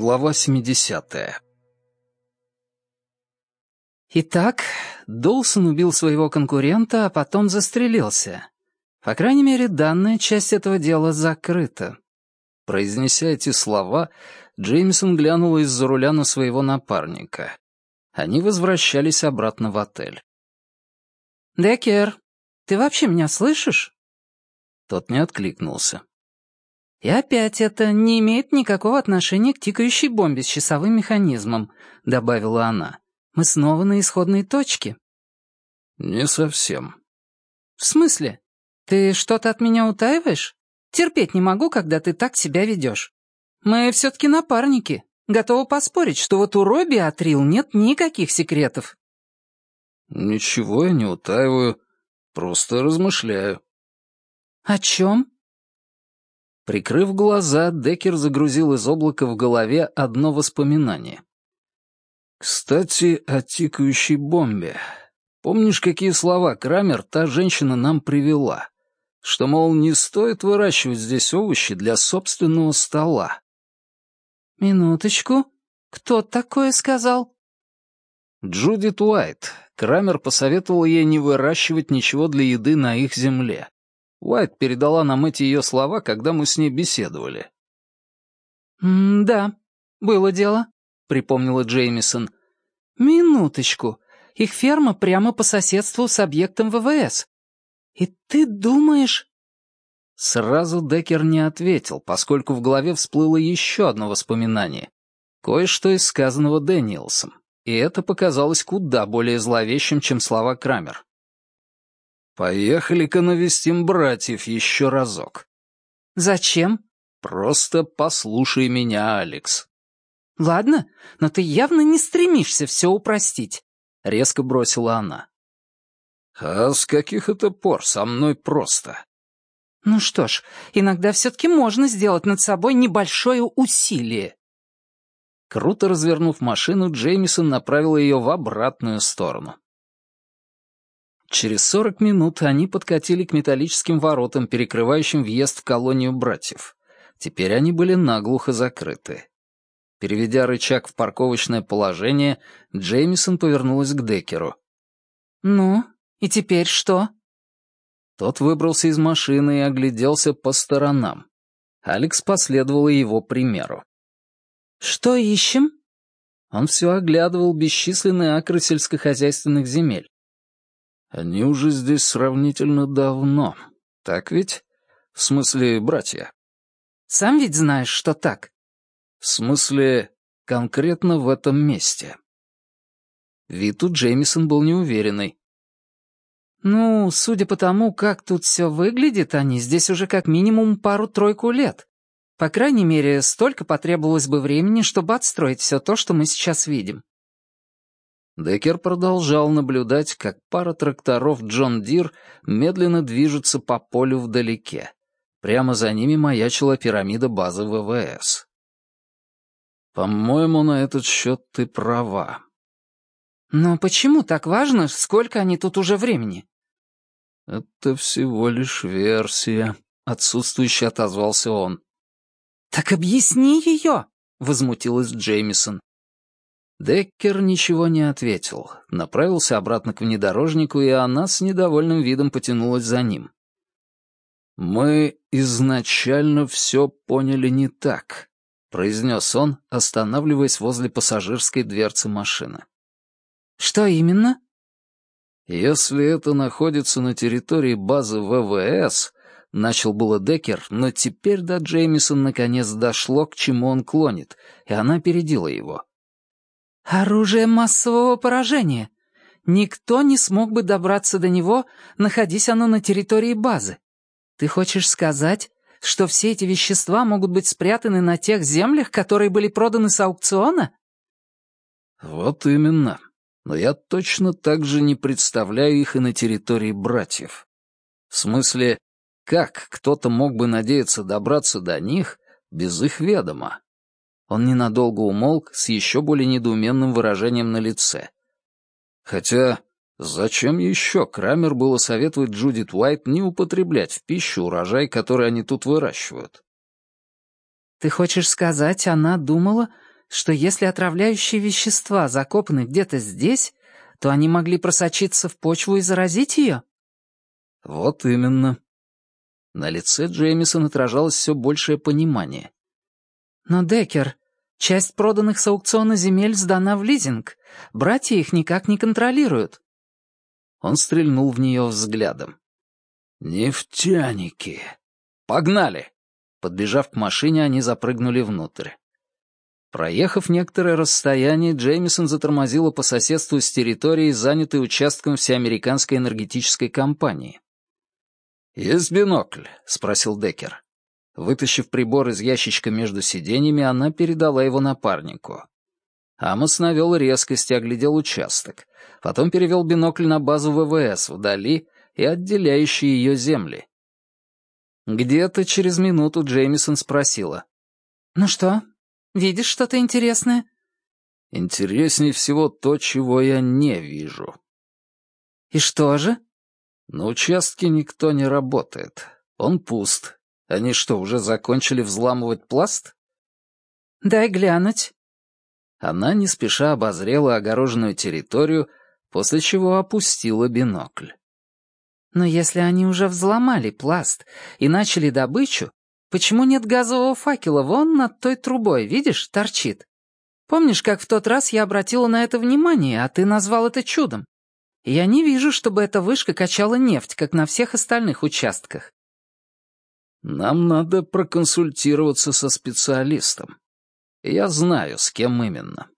Глава 70 Итак, Доусон убил своего конкурента, а потом застрелился. По крайней мере, данная часть этого дела закрыта. Произнеся эти слова, Джеймсон глянул из-за руля на своего напарника. Они возвращались обратно в отель. «Деккер, ты вообще меня слышишь?» Тот не откликнулся. «И опять это не имеет никакого отношения к тикающей бомбе с часовым механизмом», — добавила она. «Мы снова на исходной точке». «Не совсем». «В смысле? Ты что-то от меня утаиваешь? Терпеть не могу, когда ты так себя ведешь. Мы все-таки напарники. Готова поспорить, что вот у Робби от Рил нет никаких секретов». «Ничего я не утаиваю, просто размышляю». «О чем?» Прикрыв глаза, Деккер загрузил из облака в голове одно воспоминание. «Кстати, о тикающей бомбе. Помнишь, какие слова Крамер та женщина нам привела? Что, мол, не стоит выращивать здесь овощи для собственного стола?» «Минуточку. Кто такое сказал?» Джудит Уайт. Крамер посоветовал ей не выращивать ничего для еды на их земле. Уайт передала нам эти ее слова, когда мы с ней беседовали. «Да, было дело», — припомнила Джеймисон. «Минуточку. Их ферма прямо по соседству с объектом ВВС. И ты думаешь...» Сразу Деккер не ответил, поскольку в голове всплыло еще одно воспоминание. Кое-что из сказанного Дэниелсом. И это показалось куда более зловещим, чем слова Крамер. Поехали-ка навестим братьев еще разок. Зачем? Просто послушай меня, Алекс. Ладно, но ты явно не стремишься все упростить, резко бросила она. А с каких это пор со мной просто? Ну что ж, иногда все-таки можно сделать над собой небольшое усилие. Круто развернув машину, Джеймисон направил ее в обратную сторону. Через сорок минут они подкатили к металлическим воротам, перекрывающим въезд в колонию братьев. Теперь они были наглухо закрыты. Переведя рычаг в парковочное положение, Джеймисон повернулась к Деккеру. «Ну, и теперь что?» Тот выбрался из машины и огляделся по сторонам. Алекс последовала его примеру. «Что ищем?» Он все оглядывал бесчисленные акры сельскохозяйственных земель. Они уже здесь сравнительно давно. Так ведь? В смысле, братья. Сам ведь знаешь, что так. В смысле, конкретно в этом месте. Вид у Джеймисон был неуверенный. «Ну, судя по тому, как тут все выглядит, они здесь уже как минимум пару-тройку лет. По крайней мере, столько потребовалось бы времени, чтобы отстроить все то, что мы сейчас видим. Деккер продолжал наблюдать, как пара тракторов Джон Дир медленно движутся по полю вдалеке. Прямо за ними маячила пирамида базы ВВС. «По-моему, на этот счет ты права». «Но почему так важно, сколько они тут уже времени?» «Это всего лишь версия», — отсутствующе отозвался он. «Так объясни ее», — возмутилась Джеймисон. Деккер ничего не ответил, направился обратно к внедорожнику, и она с недовольным видом потянулась за ним. «Мы изначально все поняли не так», — произнес он, останавливаясь возле пассажирской дверцы машины. «Что именно?» «Если это находится на территории базы ВВС», — начал было Деккер, но теперь до Джеймисон наконец дошло, к чему он клонит, и она опередила его. Оружие массового поражения. Никто не смог бы добраться до него, находясь оно на территории базы. Ты хочешь сказать, что все эти вещества могут быть спрятаны на тех землях, которые были проданы с аукциона? Вот именно. Но я точно так же не представляю их и на территории братьев. В смысле, как кто-то мог бы надеяться добраться до них без их ведома? Он ненадолго умолк с еще более недоуменным выражением на лице. Хотя зачем еще Крамер было советовать Джудит Уайт не употреблять в пищу урожай, который они тут выращивают? «Ты хочешь сказать, она думала, что если отравляющие вещества закопаны где-то здесь, то они могли просочиться в почву и заразить ее? Вот именно. На лице Джеймисон отражалось все большее понимание. Но, Деккер, часть проданных с аукциона земель сдана в лизинг. Братья их никак не контролируют. Он стрельнул в нее взглядом. «Нефтяники! Погнали!» Подбежав к машине, они запрыгнули внутрь. Проехав некоторое расстояние, Джеймисон затормозила по соседству с территорией, занятой участком всеамериканской энергетической компании. «Есть бинокль?» — спросил Деккер. Вытащив прибор из ящичка между сиденьями, она передала его напарнику. Амос навел резкость и оглядел участок. Потом перевел бинокль на базу ВВС вдали и отделяющие ее земли. Где-то через минуту Джеймисон спросила. «Ну что, Видишь что-то интересное?» «Интереснее всего то, чего я не вижу». «И что же?» «На участке никто не работает. Он пуст. Они что, уже закончили взламывать пласт?» «Дай глянуть». Она не спеша обозрела огороженную территорию, после чего опустила бинокль. «Но если они уже взломали пласт и начали добычу, Почему нет газового факела вон над той трубой, видишь, торчит? Помнишь, как в тот раз я обратила на это внимание, а ты назвал это чудом? Я не вижу, чтобы эта вышка качала нефть, как на всех остальных участках. Нам надо проконсультироваться со специалистом. Я знаю, с кем именно.